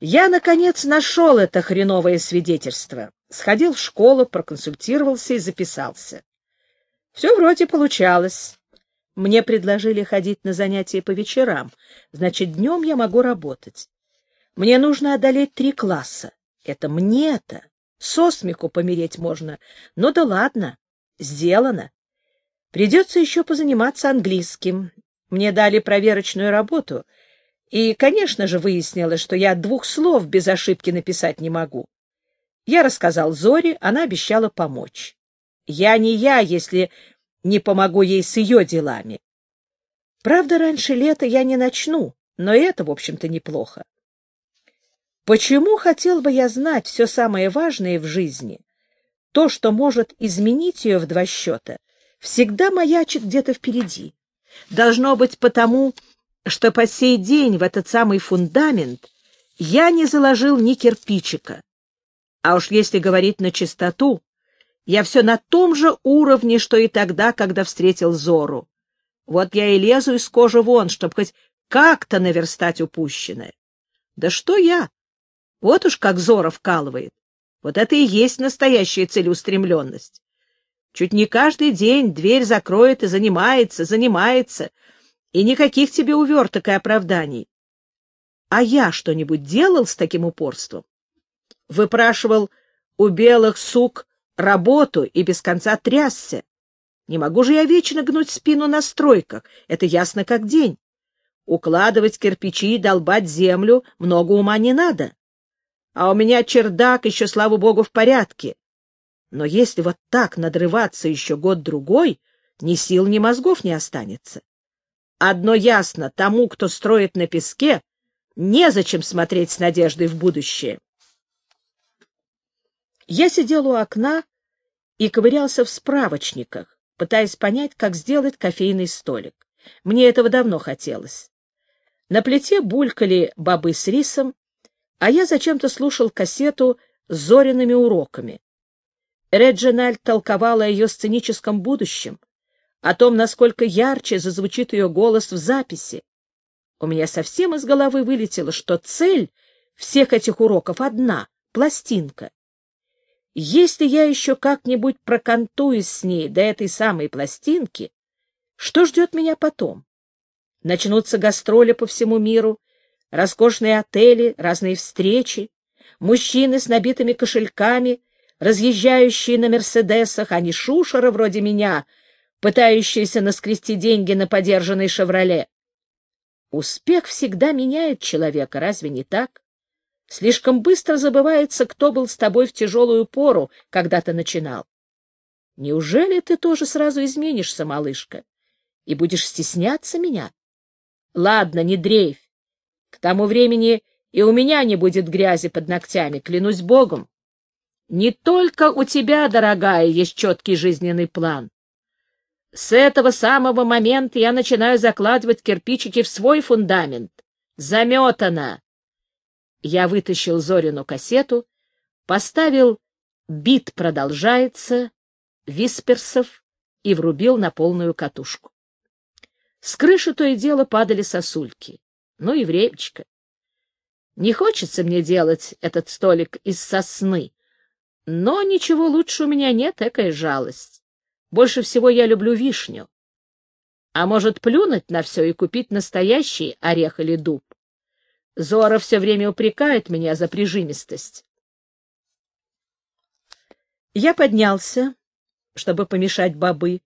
Я, наконец, нашел это хреновое свидетельство. Сходил в школу, проконсультировался и записался. Все вроде получалось. Мне предложили ходить на занятия по вечерам, значит, днем я могу работать. Мне нужно одолеть три класса. Это мне-то. Со смеху помереть можно. Ну да ладно, сделано. Придется еще позаниматься английским. Мне дали проверочную работу, и, конечно же, выяснилось, что я двух слов без ошибки написать не могу. Я рассказал Зоре, она обещала помочь. Я не я, если не помогу ей с ее делами. Правда, раньше лета я не начну, но это, в общем-то, неплохо. Почему хотел бы я знать все самое важное в жизни? То, что может изменить ее в два счета, всегда маячит где-то впереди. Должно быть потому, что по сей день в этот самый фундамент я не заложил ни кирпичика. А уж если говорить на чистоту, я все на том же уровне, что и тогда, когда встретил Зору. Вот я и лезу из кожи вон, чтобы хоть как-то наверстать упущенное. Да что я? Вот уж как Зора вкалывает. Вот это и есть настоящая целеустремленность. Чуть не каждый день дверь закроет и занимается, занимается, и никаких тебе уверток и оправданий. А я что-нибудь делал с таким упорством? Выпрашивал у белых сук работу и без конца трясся. Не могу же я вечно гнуть спину на стройках, это ясно как день. Укладывать кирпичи и долбать землю много ума не надо. А у меня чердак еще, слава богу, в порядке. Но если вот так надрываться еще год-другой, ни сил, ни мозгов не останется. Одно ясно, тому, кто строит на песке, незачем смотреть с надеждой в будущее. Я сидел у окна и ковырялся в справочниках, пытаясь понять, как сделать кофейный столик. Мне этого давно хотелось. На плите булькали бобы с рисом, а я зачем-то слушал кассету с Зориными уроками. Реджинальд толковала о ее сценическом будущем, о том, насколько ярче зазвучит ее голос в записи. У меня совсем из головы вылетело, что цель всех этих уроков одна — пластинка. Если я еще как-нибудь прокантуюсь с ней до этой самой пластинки, что ждет меня потом? Начнутся гастроли по всему миру, роскошные отели, разные встречи, мужчины с набитыми кошельками, разъезжающие на «Мерседесах», а не шушеры вроде меня, пытающиеся наскрести деньги на подержанной «Шевроле». Успех всегда меняет человека, разве не так? Слишком быстро забывается, кто был с тобой в тяжелую пору, когда ты начинал. Неужели ты тоже сразу изменишься, малышка, и будешь стесняться меня? Ладно, не дрейфь. К тому времени и у меня не будет грязи под ногтями, клянусь Богом. Не только у тебя, дорогая, есть четкий жизненный план. С этого самого момента я начинаю закладывать кирпичики в свой фундамент. Заметано. Я вытащил Зорину кассету, поставил «Бит продолжается», «Висперсов» и врубил на полную катушку. С крыши то и дело падали сосульки. Ну и времечко. Не хочется мне делать этот столик из сосны, но ничего лучше у меня нет, такая жалость. Больше всего я люблю вишню. А может, плюнуть на все и купить настоящий орех или дуб? Зора все время упрекает меня за прижимистость. Я поднялся, чтобы помешать бобы.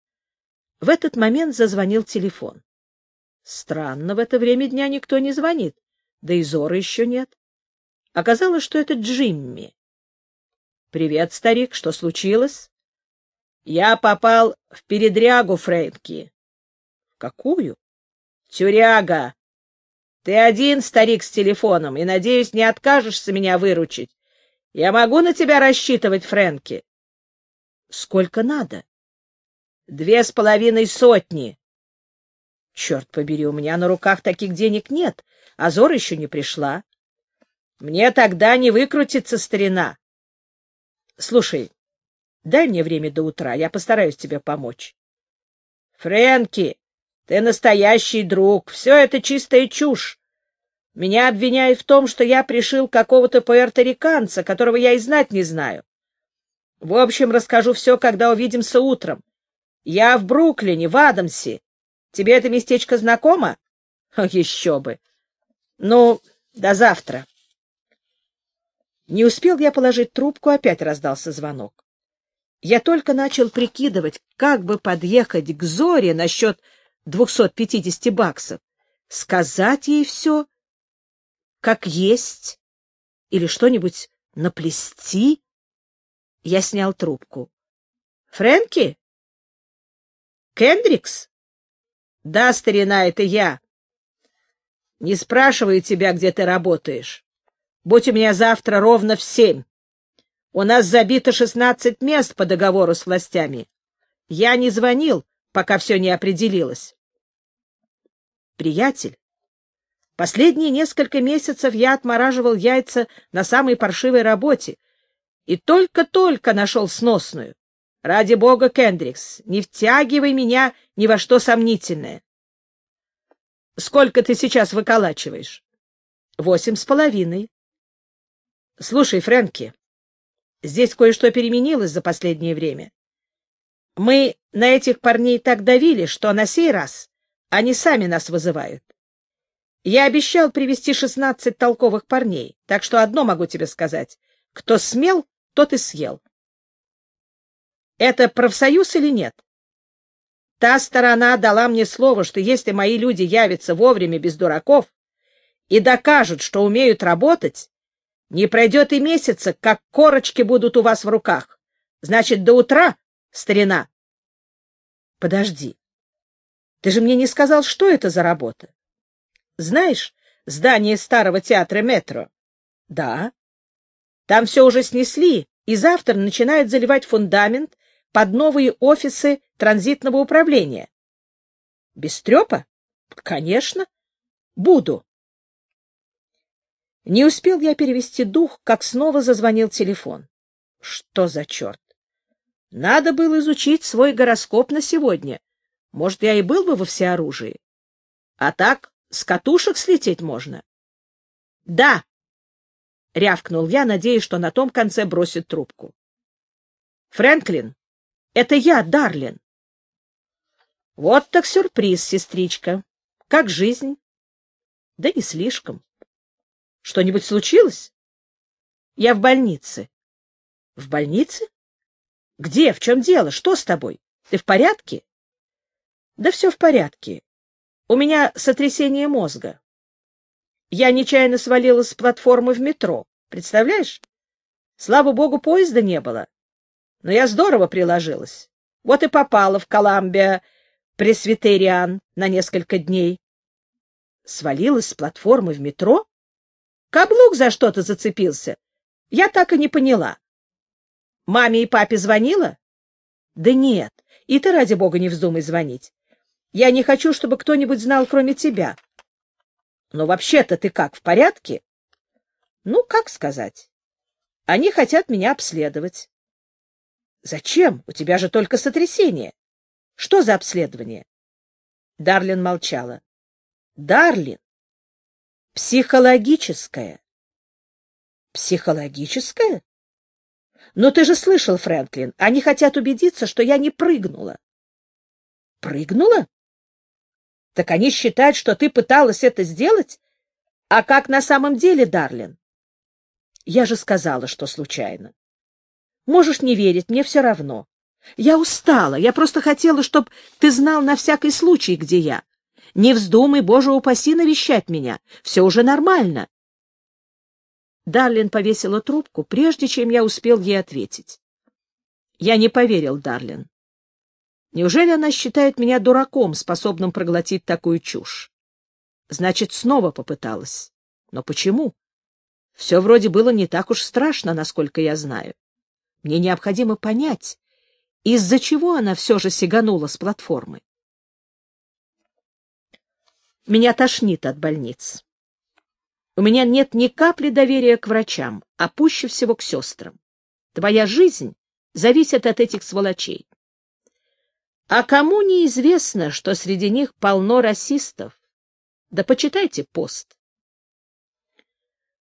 В этот момент зазвонил телефон. Странно, в это время дня никто не звонит, да и Зора еще нет. Оказалось, что это Джимми. — Привет, старик, что случилось? — Я попал в передрягу, Фрэнки. — Какую? — Тюряга. Ты один, старик, с телефоном, и, надеюсь, не откажешься меня выручить. Я могу на тебя рассчитывать, Фрэнки? — Сколько надо? — Две с половиной сотни. — Черт побери, у меня на руках таких денег нет, а Зора еще не пришла. — Мне тогда не выкрутится старина. Слушай, дай мне время до утра, я постараюсь тебе помочь. Фрэнки, ты настоящий друг, все это чистая чушь. Меня обвиняют в том, что я пришил какого-то пуэрториканца, которого я и знать не знаю. В общем, расскажу все, когда увидимся утром. Я в Бруклине, в Адамсе. Тебе это местечко знакомо? Еще бы. Ну, до завтра. Не успел я положить трубку, опять раздался звонок. Я только начал прикидывать, как бы подъехать к Зоре насчет 250 баксов. Сказать ей все, как есть, или что-нибудь наплести. Я снял трубку. — Фрэнки? — Кендрикс? — Да, старина, это я. Не спрашиваю тебя, где ты работаешь. Будь у меня завтра ровно в семь. У нас забито шестнадцать мест по договору с властями. Я не звонил, пока все не определилось. Приятель, последние несколько месяцев я отмораживал яйца на самой паршивой работе и только-только нашел сносную. Ради бога, Кендрикс, не втягивай меня ни во что сомнительное. Сколько ты сейчас выколачиваешь? Восемь с половиной. Слушай, Фрэнки, здесь кое-что переменилось за последнее время. Мы на этих парней так давили, что на сей раз они сами нас вызывают. Я обещал привести шестнадцать толковых парней, так что одно могу тебе сказать. Кто смел, тот и съел. Это профсоюз или нет? Та сторона дала мне слово, что если мои люди явятся вовремя без дураков и докажут, что умеют работать, не пройдет и месяца, как корочки будут у вас в руках. Значит, до утра, старина. Подожди. Ты же мне не сказал, что это за работа. Знаешь, здание старого театра метро? Да. Там все уже снесли, и завтра начинают заливать фундамент под новые офисы транзитного управления. Без трепа? Конечно. Буду. Не успел я перевести дух, как снова зазвонил телефон. Что за черт? Надо было изучить свой гороскоп на сегодня. Может, я и был бы во всеоружии. А так с катушек слететь можно. — Да, — рявкнул я, надеясь, что на том конце бросит трубку. — Фрэнклин, это я, Дарлин. — Вот так сюрприз, сестричка. Как жизнь? — Да не слишком. — Что-нибудь случилось? — Я в больнице. — В больнице? — Где? В чем дело? Что с тобой? Ты в порядке? — Да все в порядке. У меня сотрясение мозга. Я нечаянно свалилась с платформы в метро. Представляешь? Слава богу, поезда не было. Но я здорово приложилась. Вот и попала в Коламбия Пресвитериан на несколько дней. Свалилась с платформы в метро? Каблук за что-то зацепился. Я так и не поняла. Маме и папе звонила? Да нет, и ты, ради бога, не вздумай звонить. Я не хочу, чтобы кто-нибудь знал, кроме тебя. Но вообще-то ты как, в порядке? Ну, как сказать? Они хотят меня обследовать. Зачем? У тебя же только сотрясение. Что за обследование? Дарлин молчала. Дарлин. Психологическое. Психологическое? Но ты же слышал, Фрэнклин, они хотят убедиться, что я не прыгнула. Прыгнула? Так они считают, что ты пыталась это сделать? А как на самом деле, Дарлин? Я же сказала, что случайно. Можешь не верить, мне все равно. Я устала, я просто хотела, чтобы ты знал на всякий случай, где я. Не вздумай, Боже упаси, навещать меня. Все уже нормально. Дарлин повесила трубку, прежде чем я успел ей ответить. Я не поверил, Дарлин. Неужели она считает меня дураком, способным проглотить такую чушь? Значит, снова попыталась. Но почему? Все вроде было не так уж страшно, насколько я знаю. Мне необходимо понять, из-за чего она все же сиганула с платформы. Меня тошнит от больниц. У меня нет ни капли доверия к врачам, а пуще всего к сестрам. Твоя жизнь зависит от этих сволочей. А кому неизвестно, что среди них полно расистов? Да почитайте пост.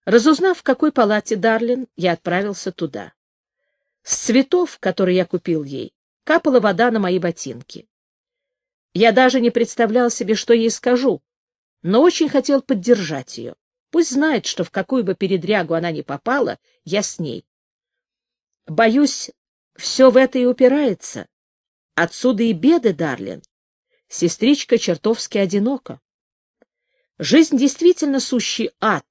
Разузнав, в какой палате Дарлин, я отправился туда. С цветов, которые я купил ей, капала вода на мои ботинки. Я даже не представлял себе, что ей скажу, но очень хотел поддержать ее. Пусть знает, что в какую бы передрягу она ни попала, я с ней. Боюсь, все в это и упирается. Отсюда и беды, Дарлин. Сестричка чертовски одинока. Жизнь действительно сущий ад,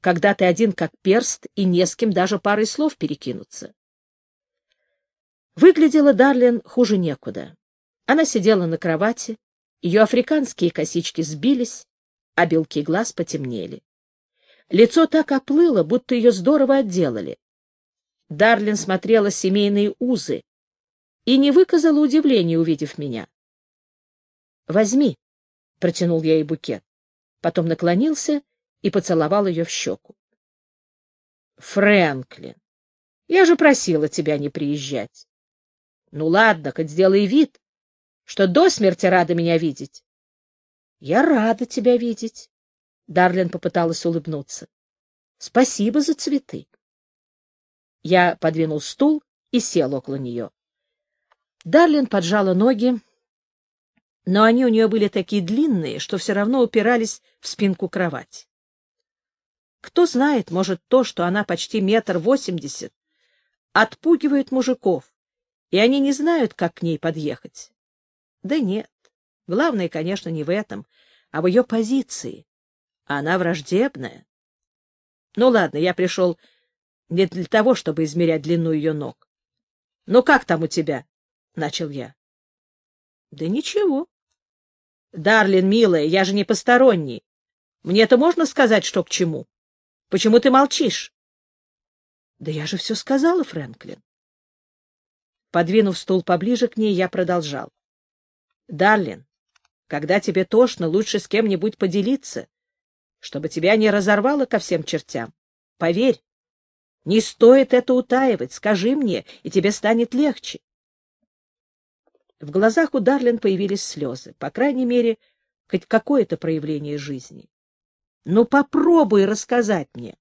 когда ты один как перст и не с кем даже парой слов перекинуться. Выглядела Дарлин хуже некуда. Она сидела на кровати, ее африканские косички сбились, а белки глаз потемнели. Лицо так оплыло, будто ее здорово отделали. Дарлин смотрела семейные узы и не выказала удивления, увидев меня. «Возьми», — протянул я ей букет. Потом наклонился и поцеловал ее в щеку. «Фрэнклин, я же просила тебя не приезжать. Ну ладно, хоть сделай вид, что до смерти рада меня видеть». «Я рада тебя видеть», — Дарлин попыталась улыбнуться. «Спасибо за цветы». Я подвинул стул и сел около нее. Дарлин поджала ноги, но они у нее были такие длинные, что все равно упирались в спинку кровати. Кто знает, может, то, что она почти метр восемьдесят, отпугивает мужиков, и они не знают, как к ней подъехать. Да нет, главное, конечно, не в этом, а в ее позиции. Она враждебная. Ну ладно, я пришел не для того, чтобы измерять длину ее ног. — Ну как там у тебя? — начал я. — Да ничего. — Дарлин, милая, я же не посторонний. Мне это можно сказать, что к чему? Почему ты молчишь? — Да я же все сказала, Фрэнклин. Подвинув стул поближе к ней, я продолжал. — Дарлин, когда тебе тошно, лучше с кем-нибудь поделиться, чтобы тебя не разорвало ко всем чертям. Поверь, не стоит это утаивать, скажи мне, и тебе станет легче. В глазах у Дарлин появились слезы, по крайней мере, хоть какое-то проявление жизни. Ну, попробуй рассказать мне.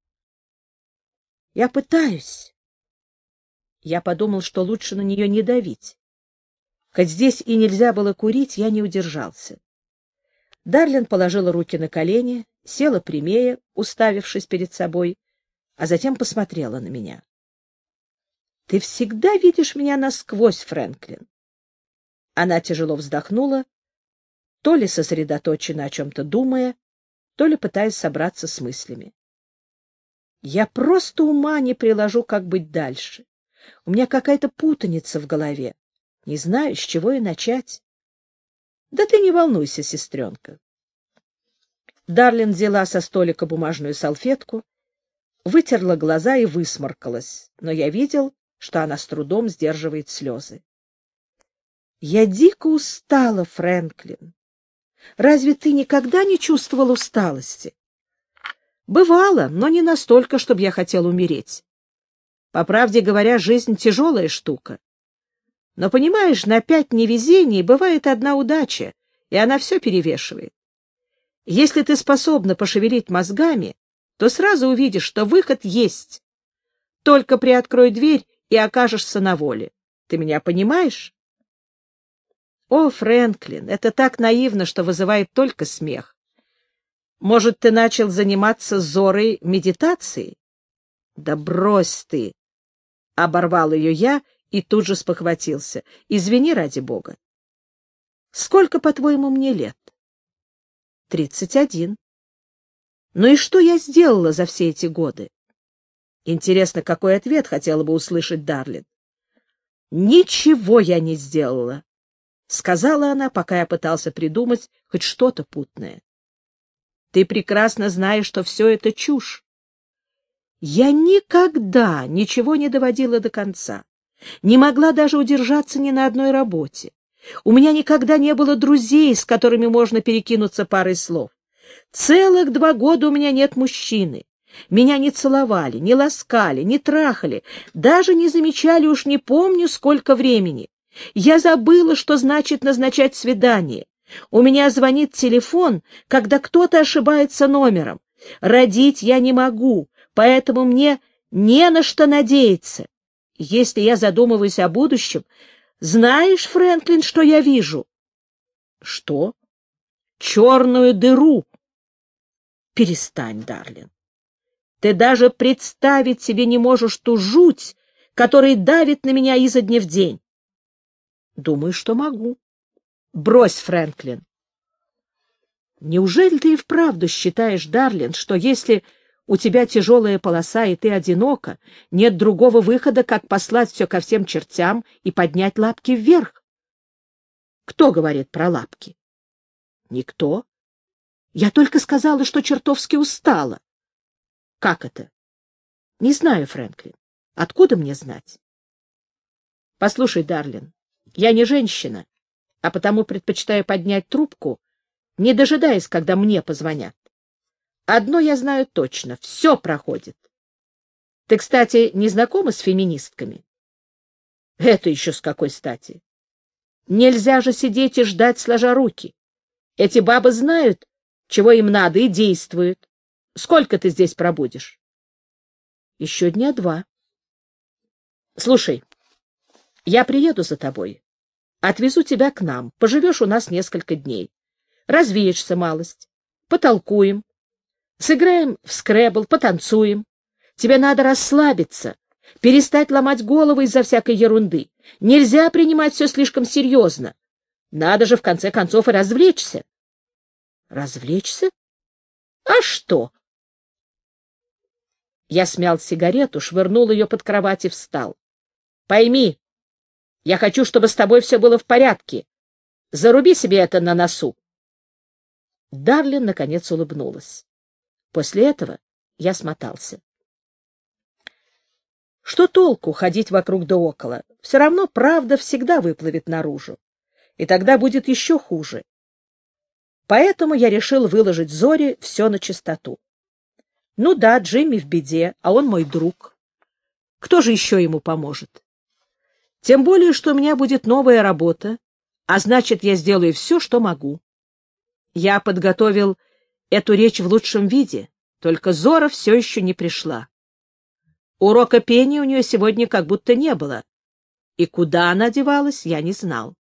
Я пытаюсь. Я подумал, что лучше на нее не давить. Хоть здесь и нельзя было курить, я не удержался. Дарлин положила руки на колени, села прямее, уставившись перед собой, а затем посмотрела на меня. — Ты всегда видишь меня насквозь, Фрэнклин. Она тяжело вздохнула, то ли сосредоточенно о чем-то думая, то ли пытаясь собраться с мыслями. Я просто ума не приложу, как быть дальше. У меня какая-то путаница в голове. Не знаю, с чего и начать. Да ты не волнуйся, сестренка. Дарлин взяла со столика бумажную салфетку вытерла глаза и высморкалась, но я видел, что она с трудом сдерживает слезы. Я дико устала, Фрэнклин. Разве ты никогда не чувствовал усталости? Бывало, но не настолько, чтобы я хотел умереть. По правде говоря, жизнь тяжелая штука. Но, понимаешь, на пять невезений бывает одна удача, и она все перевешивает. Если ты способна пошевелить мозгами, то сразу увидишь, что выход есть. Только приоткрой дверь и окажешься на воле. Ты меня понимаешь? О, Фрэнклин, это так наивно, что вызывает только смех. Может, ты начал заниматься зорой медитацией? Да брось ты! Оборвал ее я и тут же спохватился. Извини ради бога. Сколько, по-твоему, мне лет? Тридцать один. Ну и что я сделала за все эти годы? Интересно, какой ответ хотела бы услышать Дарлин. Ничего я не сделала, сказала она, пока я пытался придумать хоть что-то путное. Ты прекрасно знаешь, что все это чушь. Я никогда ничего не доводила до конца, не могла даже удержаться ни на одной работе. У меня никогда не было друзей, с которыми можно перекинуться парой слов. Целых два года у меня нет мужчины. Меня не целовали, не ласкали, не трахали, даже не замечали уж не помню сколько времени. Я забыла, что значит назначать свидание. У меня звонит телефон, когда кто-то ошибается номером. Родить я не могу, Поэтому мне не на что надеяться. Если я задумываюсь о будущем, знаешь, Фрэнклин, что я вижу? Что? Черную дыру. Перестань, Дарлин. Ты даже представить себе не можешь ту жуть, которая давит на меня изо дня в день. Думаю, что могу. Брось, Фрэнклин. Неужели ты и вправду считаешь, Дарлин, что если у тебя тяжелая полоса и ты одинока, нет другого выхода, как послать все ко всем чертям и поднять лапки вверх? Кто говорит про лапки? Никто. Я только сказала, что чертовски устала. Как это? Не знаю, Фрэнклин. Откуда мне знать? Послушай, Дарлин, я не женщина, а потому предпочитаю поднять трубку, не дожидаясь, когда мне позвонят. Одно я знаю точно — все проходит. Ты, кстати, не знакома с феминистками? Это еще с какой стати? Нельзя же сидеть и ждать, сложа руки. Эти бабы знают, чего им надо, и действуют. Сколько ты здесь пробудешь? Еще дня два. Слушай, я приеду за тобой. Отвезу тебя к нам. Поживешь у нас несколько дней. Развеешься малость. Потолкуем. Сыграем в скребл, потанцуем. Тебе надо расслабиться, перестать ломать голову из-за всякой ерунды. Нельзя принимать все слишком серьезно. Надо же, в конце концов, и развлечься. Развлечься? А что? Я смял сигарету, швырнул ее под кровать и встал. Пойми, я хочу, чтобы с тобой все было в порядке. Заруби себе это на носу. Дарлин, наконец, улыбнулась. После этого я смотался. Что толку ходить вокруг да около? Все равно правда всегда выплывет наружу. И тогда будет еще хуже. Поэтому я решил выложить Зоре все на чистоту. Ну да, Джимми в беде, а он мой друг. Кто же еще ему поможет? Тем более, что у меня будет новая работа, а значит, я сделаю все, что могу. Я подготовил эту речь в лучшем виде, только Зора все еще не пришла. Урока пения у нее сегодня как будто не было, и куда она девалась, я не знал.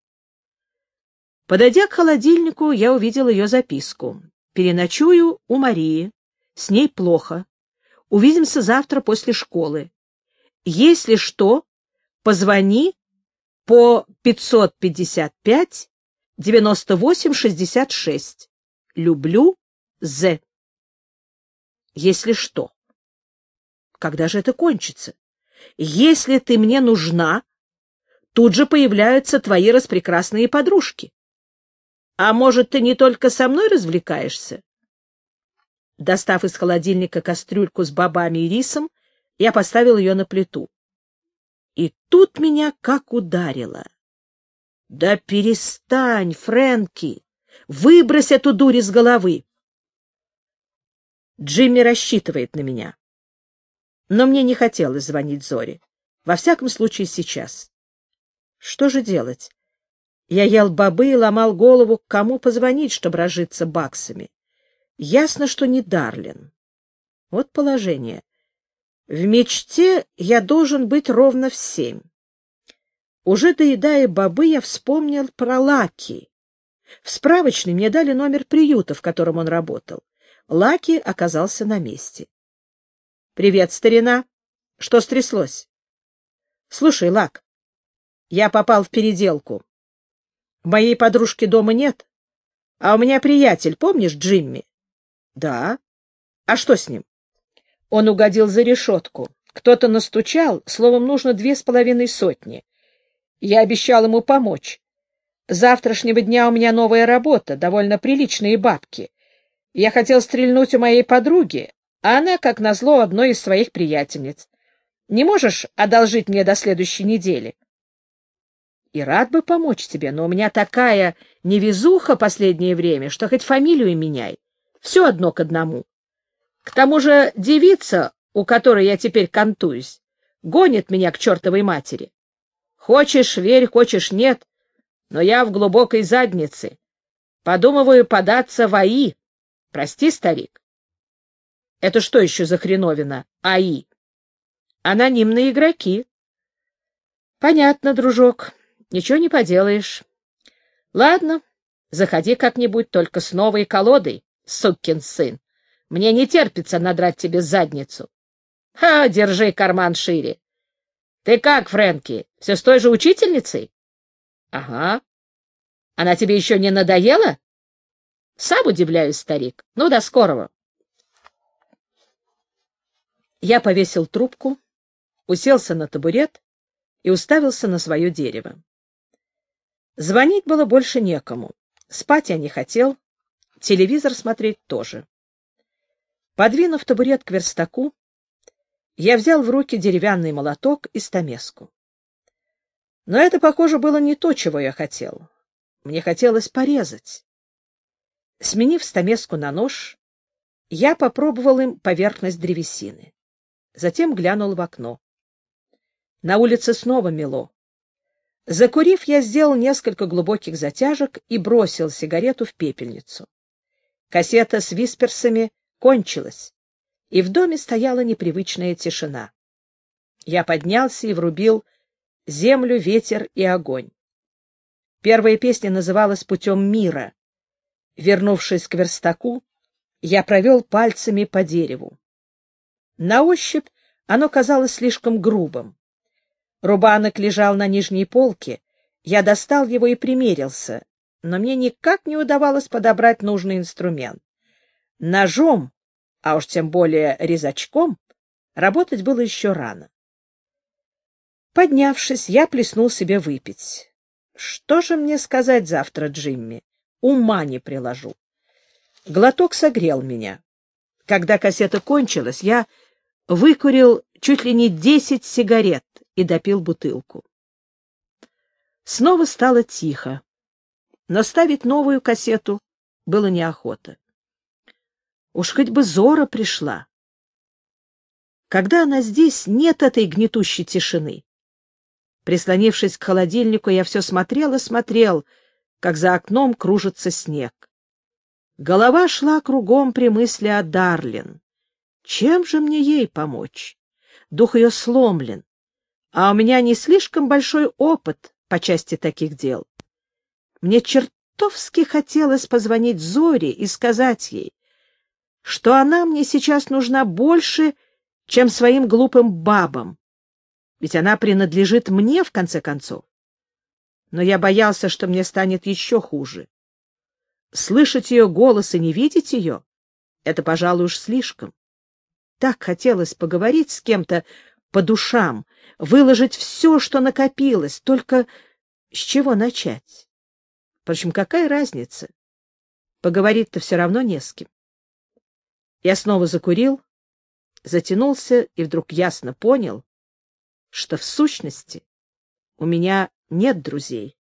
Подойдя к холодильнику, я увидел ее записку. «Переночую у Марии. С ней плохо. Увидимся завтра после школы. Если что, позвони по 555 98 66. Люблю, З. Если что. Когда же это кончится? Если ты мне нужна, тут же появляются твои распрекрасные подружки. А может, ты не только со мной развлекаешься? Достав из холодильника кастрюльку с бобами и рисом, я поставил ее на плиту. И тут меня как ударило. Да перестань, Фрэнки! Выбрось эту дурь из головы! Джимми рассчитывает на меня. Но мне не хотелось звонить Зоре. Во всяком случае, сейчас. Что же делать? Я ел бобы и ломал голову, кому позвонить, чтобы разжиться баксами. Ясно, что не Дарлин. Вот положение. В мечте я должен быть ровно в семь. Уже доедая бобы, я вспомнил про Лаки. В справочной мне дали номер приюта, в котором он работал. Лаки оказался на месте. — Привет, старина. Что стряслось? — Слушай, Лак, я попал в переделку. Моей подружки дома нет, а у меня приятель, помнишь Джимми? Да. А что с ним? Он угодил за решетку. Кто-то настучал, словом, нужно две с половиной сотни. Я обещал ему помочь. завтрашнего дня у меня новая работа, довольно приличные бабки. Я хотел стрельнуть у моей подруги, а она, как назло, одной из своих приятельниц. Не можешь одолжить мне до следующей недели? и рад бы помочь тебе, но у меня такая невезуха последнее время, что хоть фамилию меняй. Все одно к одному. К тому же девица, у которой я теперь кантуюсь, гонит меня к чертовой матери. Хочешь — верь, хочешь — нет, но я в глубокой заднице. Подумываю податься в АИ. Прости, старик. Это что еще за хреновина? АИ. Анонимные игроки. Понятно, дружок. Ничего не поделаешь. Ладно, заходи как-нибудь только с новой колодой, сукин сын. Мне не терпится надрать тебе задницу. Ха, держи карман шире. Ты как, Фрэнки, все с той же учительницей? Ага. Она тебе еще не надоела? Сам удивляюсь, старик. Ну, до скорого. Я повесил трубку, уселся на табурет и уставился на свое дерево. Звонить было больше некому. Спать я не хотел, телевизор смотреть тоже. Подвинув табурет к верстаку, я взял в руки деревянный молоток и стамеску. Но это, похоже, было не то, чего я хотел. Мне хотелось порезать. Сменив стамеску на нож, я попробовал им поверхность древесины. Затем глянул в окно. На улице снова мело. Закурив, я сделал несколько глубоких затяжек и бросил сигарету в пепельницу. Кассета с висперсами кончилась, и в доме стояла непривычная тишина. Я поднялся и врубил «Землю, ветер и огонь». Первая песня называлась «Путем мира». Вернувшись к верстаку, я провел пальцами по дереву. На ощупь оно казалось слишком грубым. Рубанок лежал на нижней полке. Я достал его и примерился, но мне никак не удавалось подобрать нужный инструмент. Ножом, а уж тем более резачком, работать было еще рано. Поднявшись, я плеснул себе выпить. Что же мне сказать завтра Джимми? Ума не приложу. Глоток согрел меня. Когда кассета кончилась, я выкурил чуть ли не десять сигарет и допил бутылку. Снова стало тихо, но ставить новую кассету было неохота. Уж хоть бы Зора пришла. Когда она здесь, нет этой гнетущей тишины. Прислонившись к холодильнику, я все смотрел и смотрел, как за окном кружится снег. Голова шла кругом при мысли о Дарлин. Чем же мне ей помочь? Дух ее сломлен, а у меня не слишком большой опыт по части таких дел. Мне чертовски хотелось позвонить Зоре и сказать ей, что она мне сейчас нужна больше, чем своим глупым бабам, ведь она принадлежит мне, в конце концов. Но я боялся, что мне станет еще хуже. Слышать ее голос и не видеть ее — это, пожалуй, уж слишком. Так хотелось поговорить с кем-то по душам, выложить все, что накопилось, только с чего начать? Впрочем, какая разница? Поговорить-то все равно не с кем. Я снова закурил, затянулся и вдруг ясно понял, что в сущности у меня нет друзей.